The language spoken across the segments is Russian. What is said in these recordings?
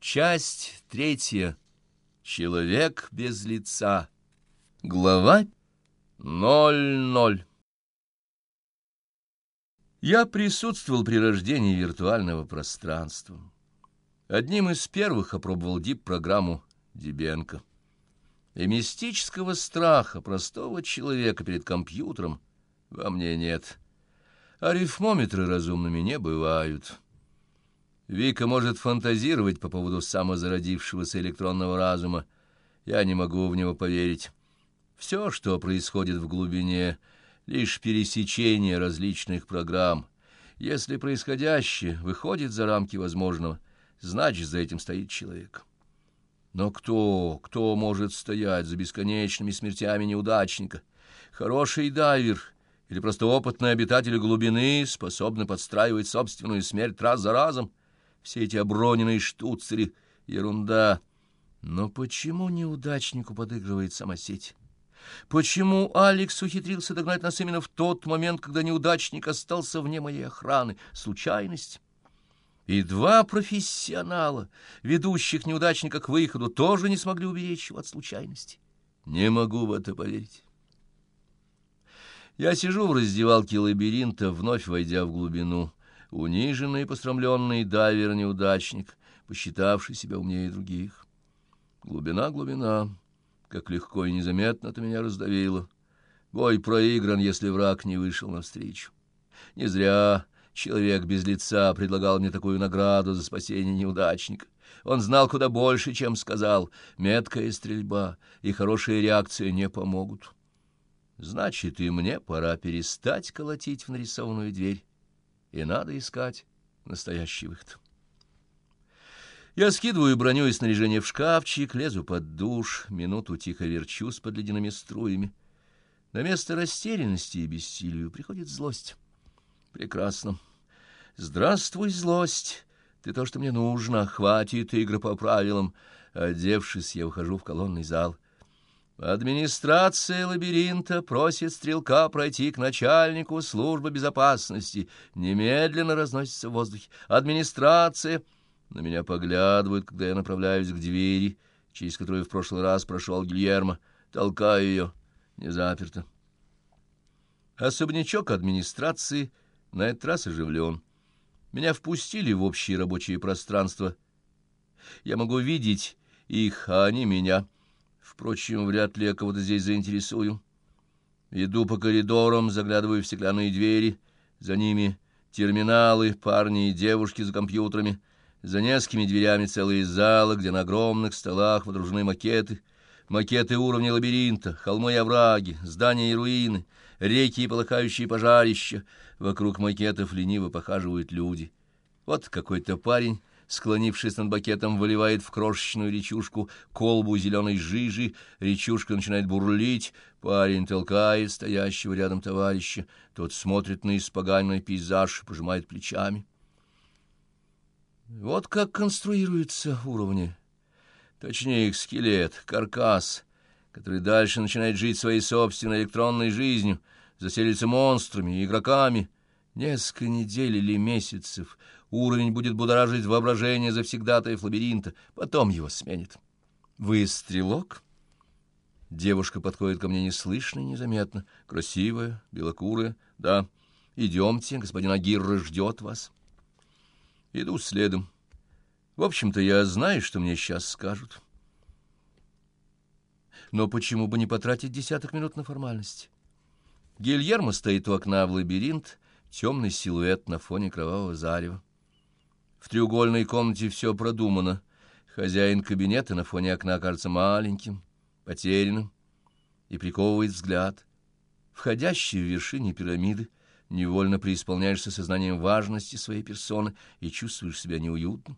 Часть третья. Человек без лица. Глава 00. Я присутствовал при рождении виртуального пространства. Одним из первых опробовал дип-программу Дебенко. И мистического страха простого человека перед компьютером во мне нет. Арифмометры разумными не бывают. Вика может фантазировать по поводу самозародившегося электронного разума. Я не могу в него поверить. Все, что происходит в глубине, лишь пересечение различных программ. Если происходящее выходит за рамки возможного, значит, за этим стоит человек. Но кто, кто может стоять за бесконечными смертями неудачника? Хороший дайвер или просто опытный обитатель глубины способны подстраивать собственную смерть раз за разом? Все эти оброненные штуцери — ерунда. Но почему неудачнику подыгрывает сама сеть? Почему Алекс ухитрился догнать нас именно в тот момент, когда неудачник остался вне моей охраны? Случайность? И два профессионала, ведущих неудачника к выходу, тоже не смогли уберечь его от случайности. Не могу в это поверить. Я сижу в раздевалке лабиринта, вновь войдя в глубину униженный и постромленный дайвер-неудачник, посчитавший себя умнее других. Глубина, глубина, как легко и незаметно ты меня раздавило. Бой проигран, если враг не вышел навстречу. Не зря человек без лица предлагал мне такую награду за спасение неудачника. Он знал куда больше, чем сказал. Меткая стрельба и хорошая реакция не помогут. Значит, и мне пора перестать колотить в нарисованную дверь и надо искать настоящий выход. Я скидываю броню и снаряжение в шкафчик, лезу под душ, минуту тихо верчусь под ледяными струями. На место растерянности и бессилию приходит злость. Прекрасно. Здравствуй, злость. Ты то, что мне нужно. Хватит игры по правилам. Одевшись, я ухожу в колонный зал — Администрация лабиринта просит стрелка пройти к начальнику службы безопасности. Немедленно разносится в воздухе. Администрация... На меня поглядывают, когда я направляюсь к двери, через которую в прошлый раз прошел Гильермо. Толкаю ее. Не заперто. Особнячок администрации на этот раз оживлен. Меня впустили в общее рабочее пространство. Я могу видеть их, а они меня... Впрочем, вряд ли я кого-то здесь заинтересую. Иду по коридорам, заглядываю в стеклянные двери. За ними терминалы, парни и девушки за компьютерами. За несколькими дверями целые залы, где на огромных столах водружены макеты. Макеты уровня лабиринта, холмы и овраги, здания и руины, реки и полыхающие пожарища. Вокруг макетов лениво похаживают люди. Вот какой-то парень склонившись над бакетом, выливает в крошечную речушку колбу зеленой жижи, речушка начинает бурлить, парень толкает стоящего рядом товарища, тот смотрит на испоганенный пейзаж и пожимает плечами. Вот как конструируются уровни. Точнее, их скелет, каркас, который дальше начинает жить своей собственной электронной жизнью, заселится монстрами и игроками. Несколько недель или месяцев — Уровень будет будоражить воображение завсегдатаев лабиринта, потом его сменит. Вы стрелок? Девушка подходит ко мне неслышно и незаметно. Красивая, белокурая. Да, идемте, господин Агирра ждет вас. Иду следом. В общем-то, я знаю, что мне сейчас скажут. Но почему бы не потратить десяток минут на формальность? Гильермо стоит у окна в лабиринт, темный силуэт на фоне кровавого зарева. В треугольной комнате все продумано. Хозяин кабинета на фоне окна кажется маленьким, потерянным и приковывает взгляд. Входящий в вершине пирамиды, невольно преисполняешься сознанием важности своей персоны и чувствуешь себя неуютно.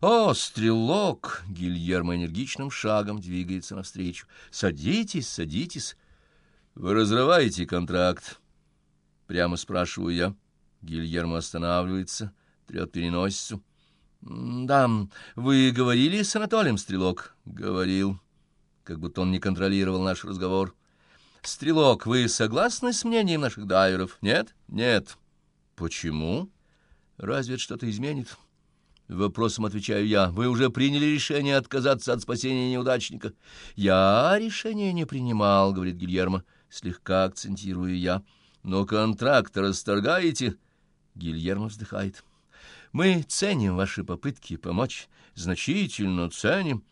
«О, стрелок!» — Гильермо энергичным шагом двигается навстречу. «Садитесь, садитесь. Вы разрываете контракт?» Прямо спрашиваю я. Гильермо останавливается — трет переносицу. — Да, вы говорили с Анатолием, Стрелок? — Говорил, как будто он не контролировал наш разговор. — Стрелок, вы согласны с мнением наших дайверов? Нет? Нет. — Почему? Разве что-то изменит? Вопросом отвечаю я. Вы уже приняли решение отказаться от спасения неудачника? Я решение не принимал, говорит Гильермо, слегка акцентирую я. Но контракт расторгаете? Гильермо вздыхает. Мы ценим ваши попытки помочь, значительно ценим.